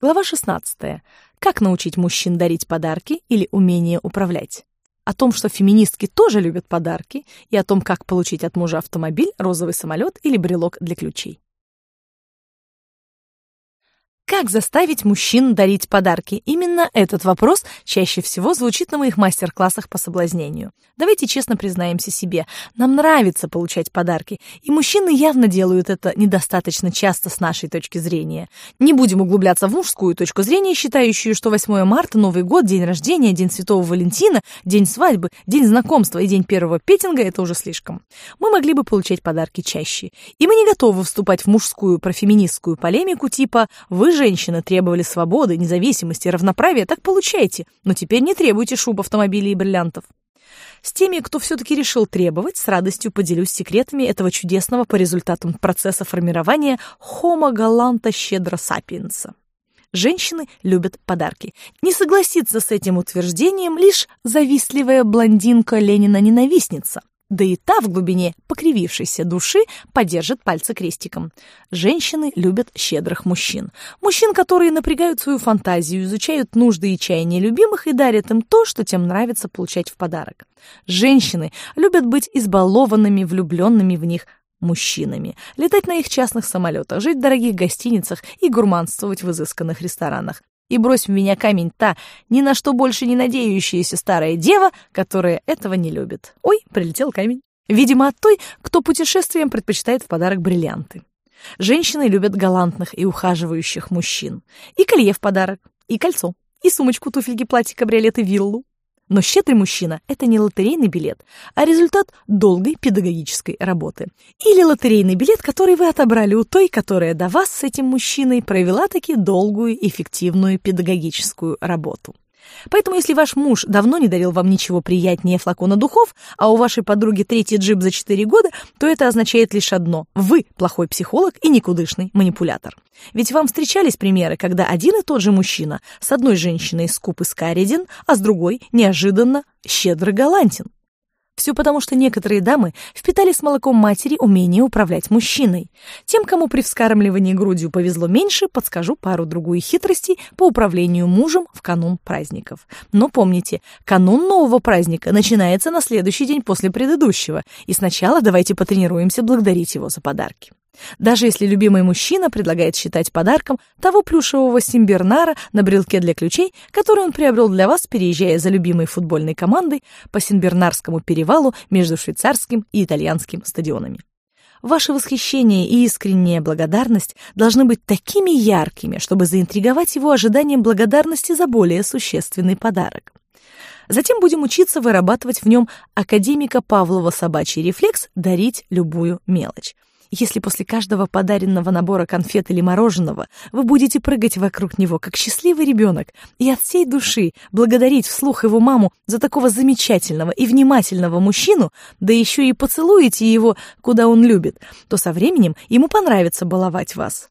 Глава 16. Как научить мужчин дарить подарки или умение управлять. О том, что феминистки тоже любят подарки, и о том, как получить от мужа автомобиль, розовый самолет или брелок для ключей. Как заставить мужчин дарить подарки? Именно этот вопрос чаще всего звучит на моих мастер-классах по соблазнению. Давайте честно признаемся себе, нам нравится получать подарки, и мужчины явно делают это недостаточно часто с нашей точки зрения. Не будем углубляться в мужскую точку зрения, считающую, что 8 марта, Новый год, день рождения, день Святого Валентина, день свадьбы, день знакомства и день первого петинга – это уже слишком. Мы могли бы получать подарки чаще. И мы не готовы вступать в мужскую профеминистскую полемику типа «вы женщины требовали свободы, независимости, равноправия, так получайте, но теперь не требуйте шуб, автомобилей и бриллиантов. С теми, кто все-таки решил требовать, с радостью поделюсь секретами этого чудесного по результатам процесса формирования Homo galanta щедро сапиенса. Женщины любят подарки. Не согласится с этим утверждением лишь завистливая блондинка Ленина-ненавистница. Да и та в глубине покривившейся души подержит пальцы крестиком. Женщины любят щедрых мужчин. Мужчин, которые напрягают свою фантазию, изучают нужды и чаяния любимых и дарят им то, что тем нравится получать в подарок. Женщины любят быть избалованными, влюбленными в них мужчинами, летать на их частных самолетах, жить в дорогих гостиницах и гурманствовать в изысканных ресторанах и брось в меня камень та, ни на что больше не надеющаяся старая дева, которая этого не любит. Ой, прилетел камень. Видимо, от той, кто путешествием предпочитает в подарок бриллианты. Женщины любят галантных и ухаживающих мужчин. И колье в подарок, и кольцо, и сумочку, туфельки, платье, кабриолет и виллу. Но щедрый мужчина – это не лотерейный билет, а результат долгой педагогической работы. Или лотерейный билет, который вы отобрали у той, которая до вас с этим мужчиной провела таки долгую, эффективную педагогическую работу. Поэтому, если ваш муж давно не дарил вам ничего приятнее флакона духов, а у вашей подруги третий джип за 4 года, то это означает лишь одно – вы плохой психолог и никудышный манипулятор. Ведь вам встречались примеры, когда один и тот же мужчина с одной женщиной скуп и скареден, а с другой неожиданно щедро галантен. Все потому, что некоторые дамы впитали с молоком матери умение управлять мужчиной. Тем, кому при вскармливании грудью повезло меньше, подскажу пару-другую хитростей по управлению мужем в канун праздников. Но помните, канун нового праздника начинается на следующий день после предыдущего, и сначала давайте потренируемся благодарить его за подарки. Даже если любимый мужчина предлагает считать подарком того плюшевого симбернара на брелке для ключей, который он приобрел для вас, переезжая за любимой футбольной командой по Симбернарскому перевалу между швейцарским и итальянским стадионами. Ваше восхищение и искренняя благодарность должны быть такими яркими, чтобы заинтриговать его ожиданием благодарности за более существенный подарок. Затем будем учиться вырабатывать в нем академика Павлова собачий рефлекс дарить любую мелочь. Если после каждого подаренного набора конфет или мороженого вы будете прыгать вокруг него, как счастливый ребенок, и от всей души благодарить вслух его маму за такого замечательного и внимательного мужчину, да еще и поцелуете его, куда он любит, то со временем ему понравится баловать вас.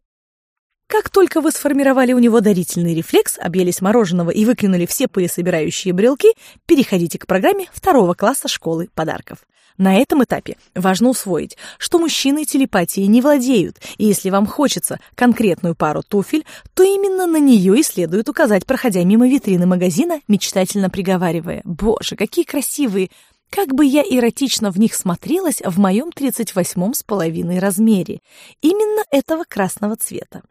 Как только вы сформировали у него дарительный рефлекс, объелись мороженого и выкинули все пылесобирающие брелки, переходите к программе второго класса школы подарков. На этом этапе важно усвоить, что мужчины телепатией не владеют, и если вам хочется конкретную пару туфель, то именно на нее и следует указать, проходя мимо витрины магазина, мечтательно приговаривая «Боже, какие красивые!» Как бы я эротично в них смотрелась в моем 38-м с половиной размере, именно этого красного цвета.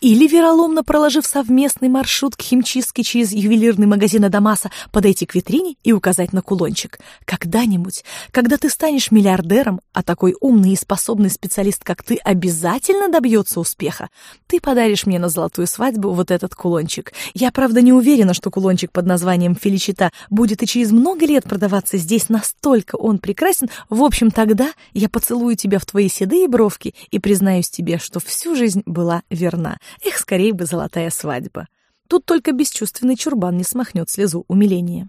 Или, вероломно проложив совместный маршрут к химчистке через ювелирный магазин Адамаса, подойти к витрине и указать на кулончик. Когда-нибудь, когда ты станешь миллиардером, а такой умный и способный специалист, как ты, обязательно добьется успеха, ты подаришь мне на золотую свадьбу вот этот кулончик. Я, правда, не уверена, что кулончик под названием «Феличита» будет и через много лет продаваться здесь, настолько он прекрасен. В общем, тогда я поцелую тебя в твои седые бровки и признаюсь тебе, что всю жизнь была верна верна. Эх, скорее бы золотая свадьба. Тут только бесчувственный чурбан не смахнет слезу умиления.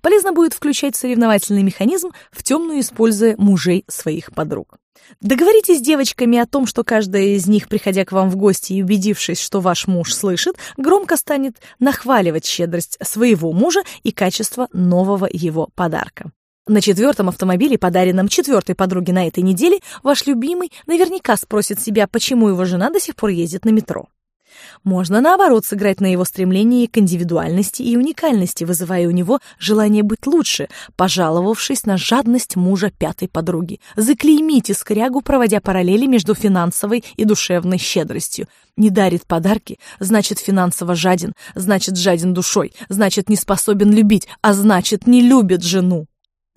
Полезно будет включать соревновательный механизм в темную, используя мужей своих подруг. Договоритесь с девочками о том, что каждая из них, приходя к вам в гости и убедившись, что ваш муж слышит, громко станет нахваливать щедрость своего мужа и качество нового его подарка. На четвертом автомобиле, подаренном четвертой подруге на этой неделе, ваш любимый наверняка спросит себя, почему его жена до сих пор ездит на метро. Можно, наоборот, сыграть на его стремлении к индивидуальности и уникальности, вызывая у него желание быть лучше, пожаловавшись на жадность мужа пятой подруги. Заклеймите скрягу, проводя параллели между финансовой и душевной щедростью. Не дарит подарки, значит финансово жаден, значит жаден душой, значит не способен любить, а значит не любит жену.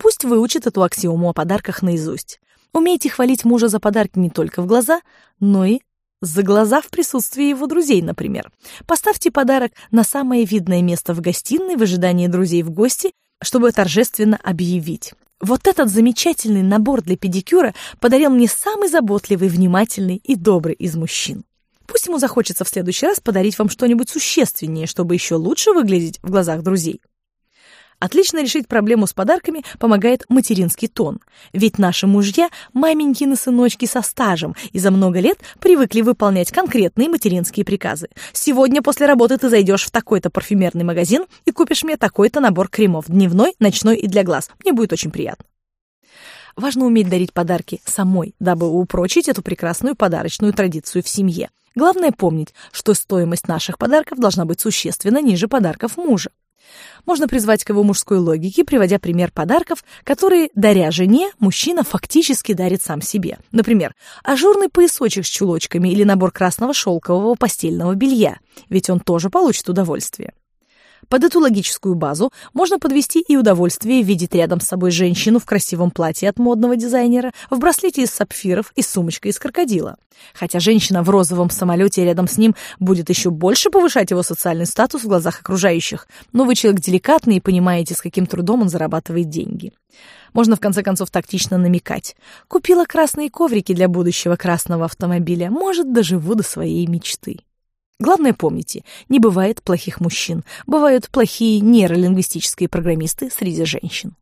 Пусть выучит эту аксиому о подарках наизусть. Умейте хвалить мужа за подарки не только в глаза, но и за глаза в присутствии его друзей, например. Поставьте подарок на самое видное место в гостиной в ожидании друзей в гости, чтобы торжественно объявить. Вот этот замечательный набор для педикюра подарил мне самый заботливый, внимательный и добрый из мужчин. Пусть ему захочется в следующий раз подарить вам что-нибудь существеннее, чтобы еще лучше выглядеть в глазах друзей. Отлично решить проблему с подарками помогает материнский тон. Ведь наши мужья – маменькины сыночки со стажем и за много лет привыкли выполнять конкретные материнские приказы. Сегодня после работы ты зайдешь в такой-то парфюмерный магазин и купишь мне такой-то набор кремов – дневной, ночной и для глаз. Мне будет очень приятно. Важно уметь дарить подарки самой, дабы упрочить эту прекрасную подарочную традицию в семье. Главное помнить, что стоимость наших подарков должна быть существенно ниже подарков мужа. Можно призвать к его мужской логике, приводя пример подарков, которые, даря жене, мужчина фактически дарит сам себе. Например, ажурный поясочек с чулочками или набор красного шелкового постельного белья, ведь он тоже получит удовольствие. Под эту логическую базу можно подвести и удовольствие видеть рядом с собой женщину в красивом платье от модного дизайнера, в браслете из сапфиров и сумочкой из крокодила. Хотя женщина в розовом самолете рядом с ним будет еще больше повышать его социальный статус в глазах окружающих, но вы человек деликатный и понимаете, с каким трудом он зарабатывает деньги. Можно, в конце концов, тактично намекать. Купила красные коврики для будущего красного автомобиля. Может, доживу до своей мечты. Главное помните, не бывает плохих мужчин, бывают плохие нейролингвистические программисты среди женщин.